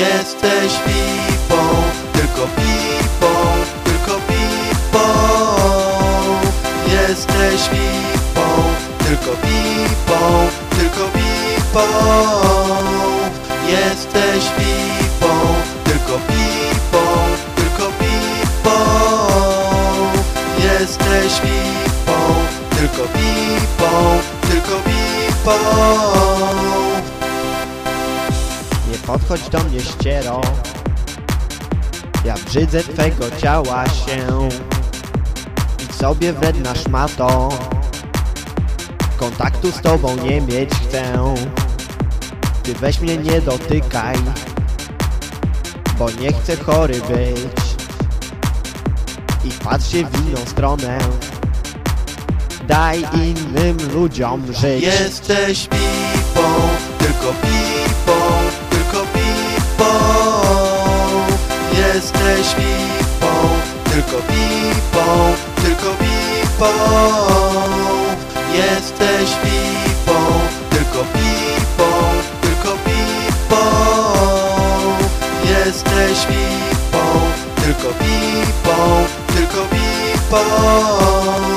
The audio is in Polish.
Jesteś pipą, tylko pipą, tylko pipą. Jesteś pipą, tylko pipą, tylko pipą. Jesteś pipą, tylko pipą, tylko pipą. Jesteś pipą, tylko pipą, tylko pipą podchodź do mnie ściero. Ja brzydzę twego ciała się. Idź sobie wredna szmato Kontaktu z tobą nie mieć chcę. Ty weź mnie nie dotykaj Bo nie chcę chory być. I patrz się w inną stronę. Daj innym ludziom żyć. Jesteś pipą, tylko pipą, Jesteś pipą, tylko pipą, tylko pipą Jesteś pipą, tylko pipą, tylko pipą Jesteś pipą, tylko pipą, tylko pipą